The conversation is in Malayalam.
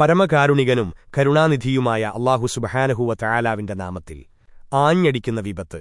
പരമകാരുണികനും കരുണാനിധിയുമായ അള്ളാഹു സുബഹാനഹുവ തയാലാവിന്റെ നാമത്തിൽ ആഞ്ഞടിക്കുന്ന വിപത്ത്.